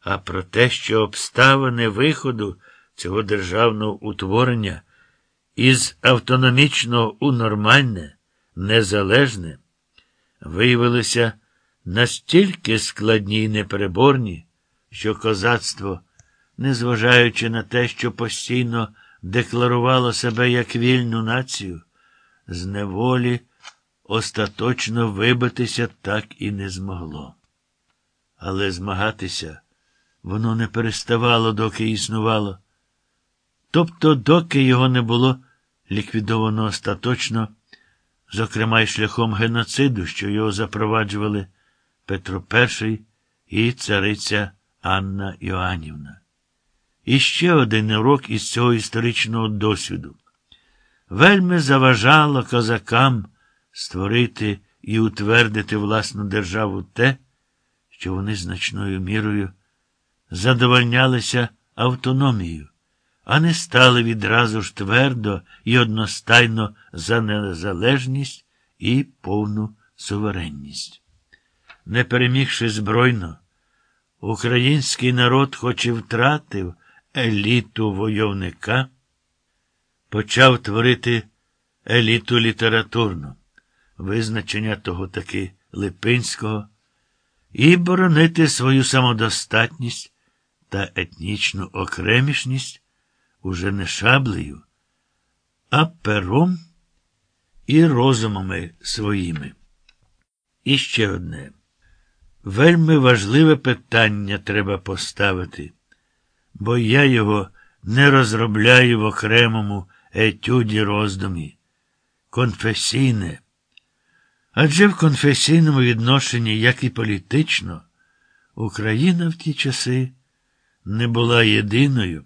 а про те, що обставини виходу цього державного утворення із автономічного у нормальне, незалежне, виявилися настільки складні й непереборні, що козацтво, незважаючи на те, що постійно декларувало себе як вільну націю, з неволі остаточно вибитися так і не змогло. Але змагатися воно не переставало, доки існувало. Тобто, доки його не було ліквідовано остаточно, зокрема й шляхом геноциду, що його запроваджували Петро І і цариця Анна Іоанівна. І ще один урок із цього історичного досвіду. Вельми заважало козакам створити і утвердити власну державу те, що вони значною мірою задовольнялися автономією, а не стали відразу ж твердо і одностайно за незалежність і повну суверенність. Не перемігши збройно, український народ, хоч і втратив еліту войовника, почав творити еліту літературну, визначення того таки Липинського, і боронити свою самодостатність та етнічну окремішність уже не шаблею, а пером і розумами своїми. І ще одне. Вельми важливе питання треба поставити, бо я його не розробляю в окремому етюді роздумі. Конфесійне. Адже в конфесійному відношенні, як і політично, Україна в ті часи не була єдиною,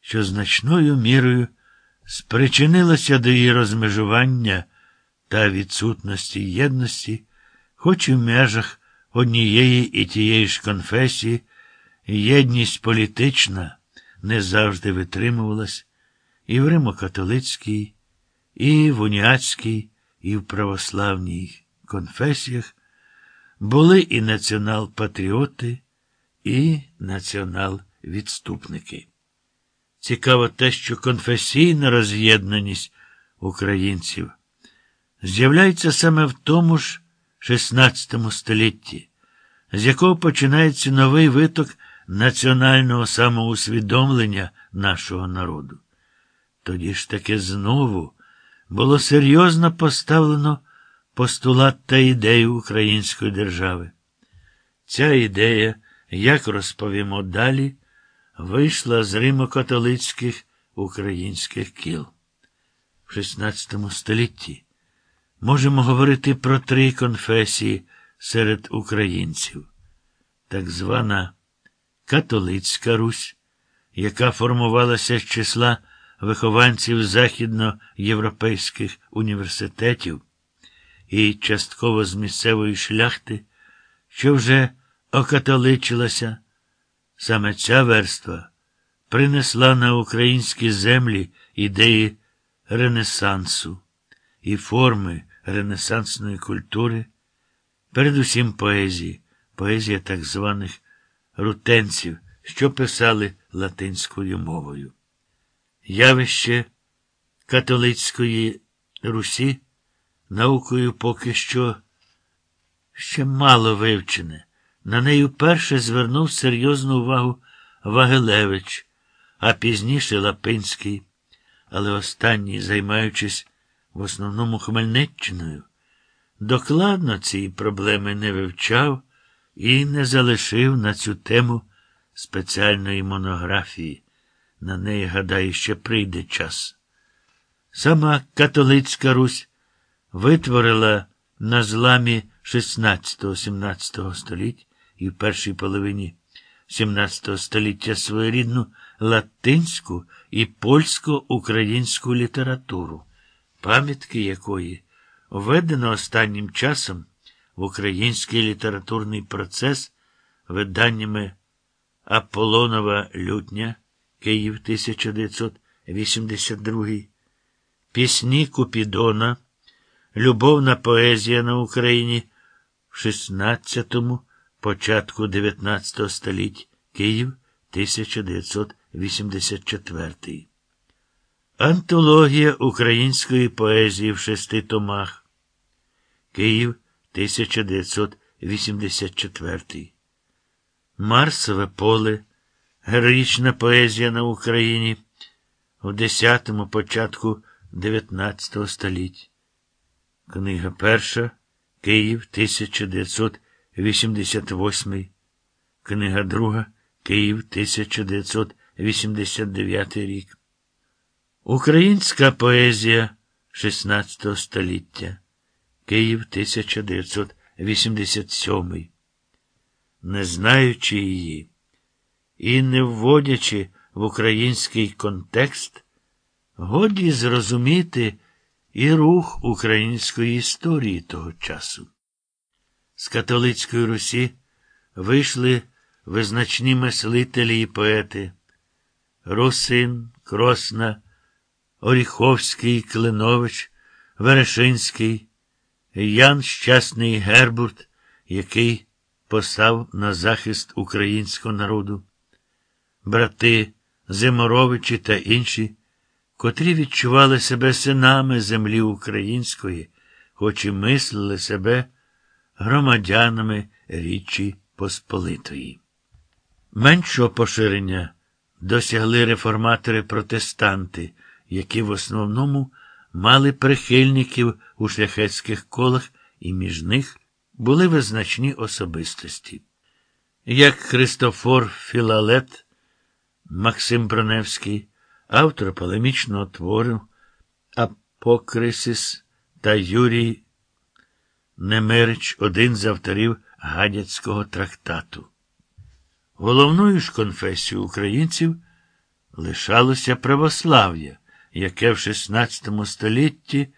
що значною мірою спричинилася до її розмежування та відсутності єдності, хоч і в межах однієї і тієї ж конфесії, єдність політична не завжди витримувалась і в Римо-католицькій, і в уніатській, і в православній конфесіях були і націонал-патріоти, і націонал-відступники. Цікаво те, що конфесійна роз'єднаність українців з'являється саме в тому ж XVI столітті, з якого починається новий виток національного самоусвідомлення нашого народу. Тоді ж таки знову було серйозно поставлено постулат та ідею української держави. Ця ідея, як розповімо далі, вийшла з римо-католицьких українських кіл. В XVI столітті можемо говорити про три конфесії серед українців, так звана Католицька Русь, яка формувалася з числа вихованців західноєвропейських університетів і частково з місцевої шляхти, що вже окатоличилася. Саме ця верства принесла на українські землі ідеї Ренесансу і форми ренесансної культури, передусім поезії, поезія так званих рутенців, що писали латинською мовою. Явище католицької Русі наукою поки що ще мало вивчене. На неї вперше звернув серйозну увагу Вагелевич, а пізніше Лапинський, але останній, займаючись в основному Хмельниччиною, докладно ці проблеми не вивчав і не залишив на цю тему спеціальної монографії. На неї, гадаю, ще прийде час. Сама католицька Русь витворила на зламі 16-17 століть і в першій половині 17 століття своєрідну латинську і польсько-українську літературу, пам'ятки якої введено останнім часом в український літературний процес виданнями Аполлонова Лютня Київ 1982, Пісні Купідона, Любовна поезія на Україні в 16-му, початку 19 століть Київ 1984. Антологія української поезії в шести томах. Київ 1984. Марсове поле. Героїчна поезія на Україні в 10-му початку 19 століття. Книга перша. Київ 1988. Книга друга. Київ 1989 рік. Українська поезія 16 століття. Київ 1987. Не знаючи її і не вводячи в український контекст, годі зрозуміти і рух української історії того часу. З католицької Русі вийшли визначні мислителі і поети. Русин, Кросна, Оріховський, Клинович, Верешинський, Ян Щасний Гербурт, який постав на захист українського народу, брати Зиморовичі та інші, котрі відчували себе синами землі української, хоч і мислили себе громадянами Річі Посполитої. Меншого поширення досягли реформатори-протестанти, які в основному мали прихильників у шляхетських колах, і між них були визначні особистості. Як Христофор Філалет, Максим Броневський, автор полемічного твору Апокрисис та Юрій Немерич, один з авторів гадяцького трактату. Головною ж конфесією українців лишалося православ'я, яке в XVI столітті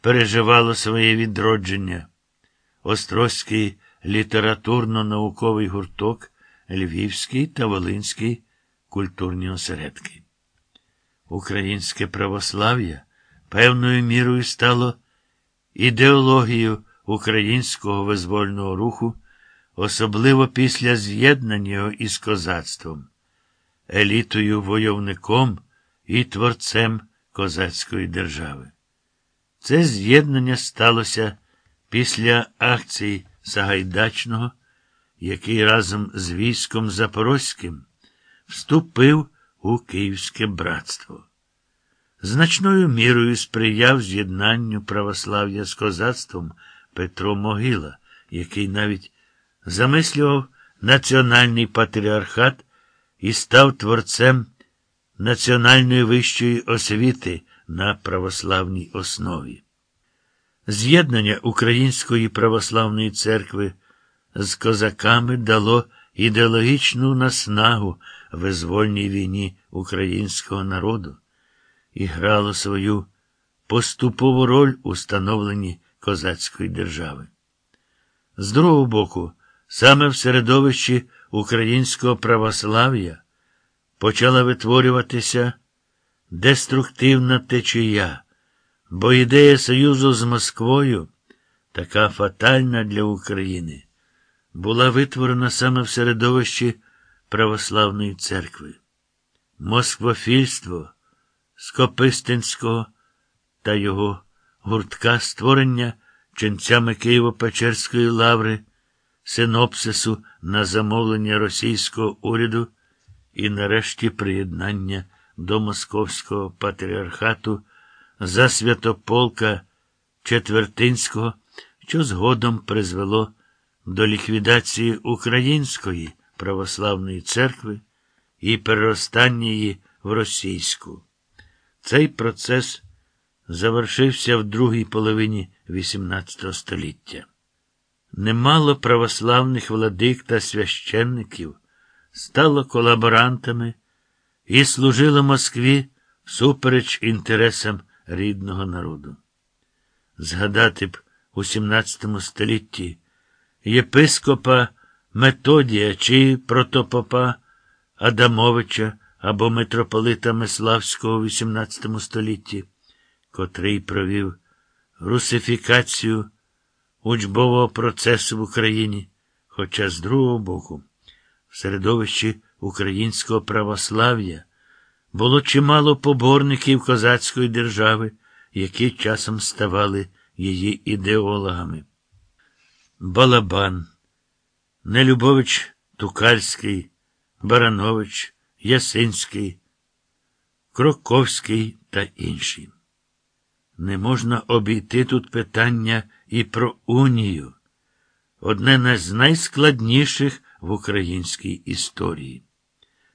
переживало своє відродження. Острозький літературно-науковий гурток, Львівський та Волинський культурні осередки. Українське православ'я певною мірою стало ідеологією українського визвольного руху, особливо після з'єднання його із козацтвом, елітою войовником і творцем козацької держави. Це з'єднання сталося після акції Сагайдачного, який разом з військом Запорозьким вступив у Київське братство. Значною мірою сприяв з'єднанню православ'я з козацтвом Петро Могила, який навіть замислював національний патріархат і став творцем національної вищої освіти на православній основі. З'єднання Української православної церкви з козаками дало ідеологічну наснагу визвольній війні українського народу і грало свою поступову роль у становленні козацької держави. З другого боку, саме в середовищі українського православ'я почала витворюватися деструктивна течія, бо ідея союзу з Москвою, така фатальна для України, була витворена саме в середовищі православної церкви. Москвофільство Скопистинського та його гуртка створення ченцями Києво-Печерської лаври, синопсису на замовлення російського уряду і нарешті приєднання до Московського патріархату за святополка Четвертинського, що згодом призвело до ліквідації Української православної церкви і переростання її в російську. Цей процес завершився в другій половині XVIII століття. Немало православних владик та священників стало колаборантами і служило Москві всупереч інтересам рідного народу. Згадати б у XVII столітті єпископа Методія чи протопопа Адамовича або митрополита Миславського у XVIII столітті, котрий провів русифікацію учбового процесу в Україні, хоча з другого боку В середовищі українського православ'я було чимало поборників козацької держави, які часом ставали її ідеологами. Балабан, Нелюбович Тукальський, Баранович, Ясинський, Кроковський та інші. Не можна обійти тут питання і про унію, одне з найскладніших в українській історії.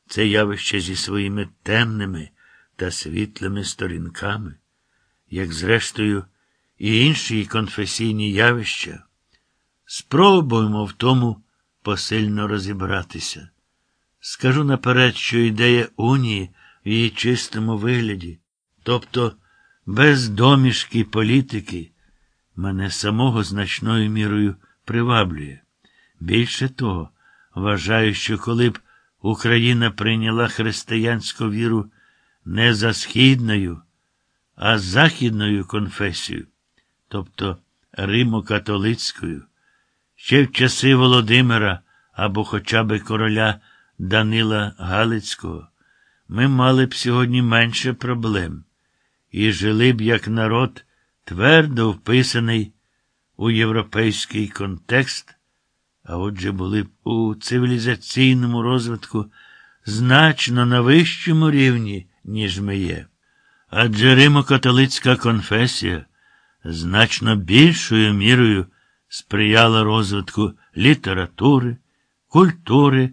Це явище зі своїми темними та світлими сторінками, як зрештою, і інші конфесійні явища. Спробуємо в тому посильно розібратися. Скажу наперед, що ідея унії в її чистому вигляді, тобто без домішки політики, мене самого значною мірою приваблює. Більше того, вважаю, що коли б Україна прийняла християнську віру не за східною, а західною конфесією, тобто Римо-католицькою, ще в часи Володимира або хоча б короля Данила Галицького, ми мали б сьогодні менше проблем і жили б як народ твердо вписаний у європейський контекст, а отже були б у цивілізаційному розвитку значно на вищому рівні, ніж ми є. Адже Римо-католицька конфесія значно більшою мірою сприяла розвитку літератури, культури,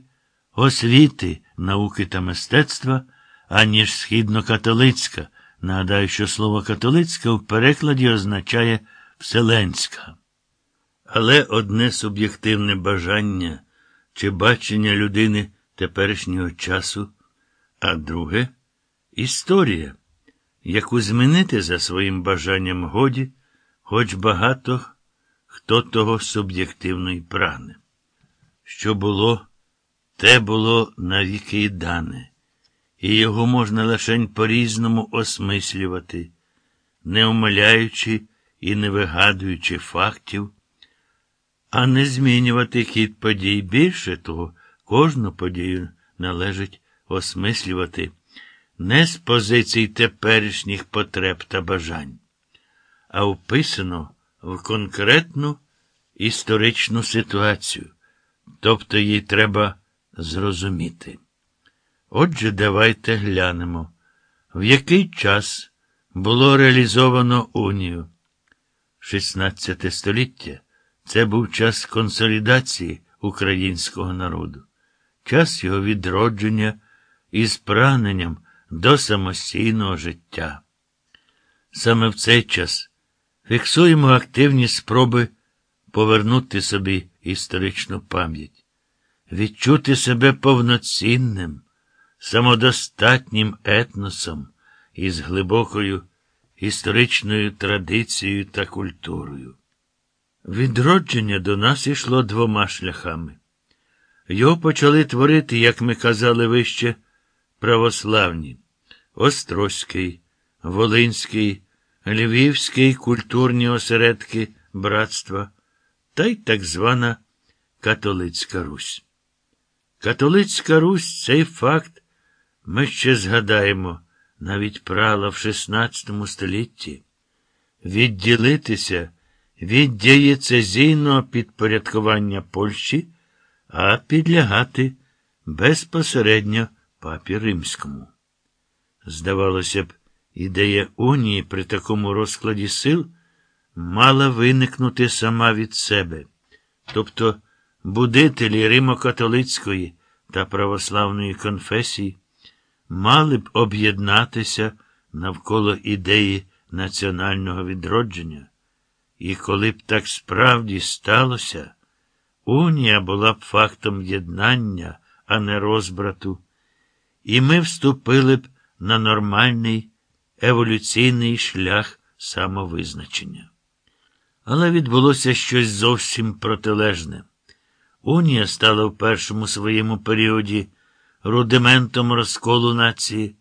освіти, науки та мистецтва, аніж східно-католицька. Нагадаю, що слово католицька в перекладі означає вселенська. Але одне суб'єктивне бажання чи бачення людини теперішнього часу, а друге історія, яку змінити за своїм бажанням годі, хоч багато хто того суб'єктивно й прагне. Що було, те було навіки й дане, і його можна лишень по-різному осмислювати, не омиляючи і не вигадуючи фактів, а не змінювати хід подій більше того, кожну подію належить осмислювати не з позицій теперішніх потреб та бажань, а вписано в конкретну історичну ситуацію, тобто їй треба зрозуміти. Отже, давайте глянемо, в який час було реалізовано унію. 16 століття це був час консолідації українського народу, час його відродження із прагненням до самостійного життя. Саме в цей час фіксуємо активні спроби повернути собі історичну пам'ять, відчути себе повноцінним, самодостатнім етносом із глибокою історичною традицією та культурою. Відродження до нас йшло двома шляхами. Його почали творити, як ми казали вище, православні, Острозький, Волинський, Львівський культурні осередки братства та й так звана Католицька Русь. Католицька Русь цей факт ми ще згадаємо навіть прала в XVI столітті. Відділитися від дієцезійного підпорядкування Польщі, а підлягати безпосередньо папі римському. Здавалося б, ідея унії при такому розкладі сил мала виникнути сама від себе, тобто будителі Римо-католицької та православної конфесії мали б об'єднатися навколо ідеї національного відродження. І коли б так справді сталося, унія була б фактом єднання, а не розбрату, і ми вступили б на нормальний еволюційний шлях самовизначення. Але відбулося щось зовсім протилежне. Унія стала в першому своєму періоді рудиментом розколу нації,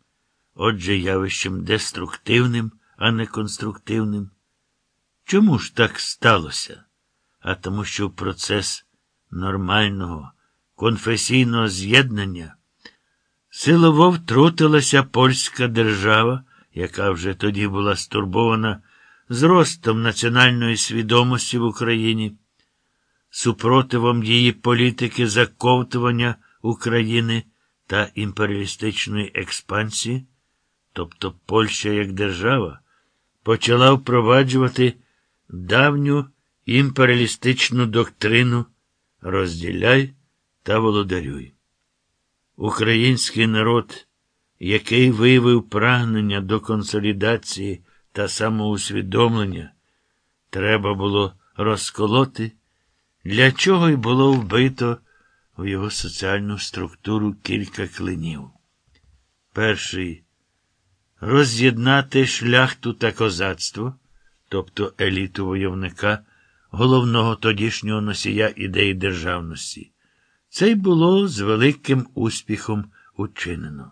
отже, явищем деструктивним, а не конструктивним. Чому ж так сталося? А тому, що процес нормального конфесійного з'єднання, силово втрутилася польська держава, яка вже тоді була стурбована зростом національної свідомості в Україні, супротивом її політики заковтування України та імперіалістичної експансії, тобто Польща як держава, почала впроваджувати давню імперіалістичну доктрину розділяй та володарюй. Український народ, який виявив прагнення до консолідації та самоусвідомлення, треба було розколоти, для чого й було вбито в його соціальну структуру кілька клинів. Перший роз'єднати шляхту та козацтво, тобто еліту войовника, головного тодішнього носія ідеї державності. Це й було з великим успіхом учинено.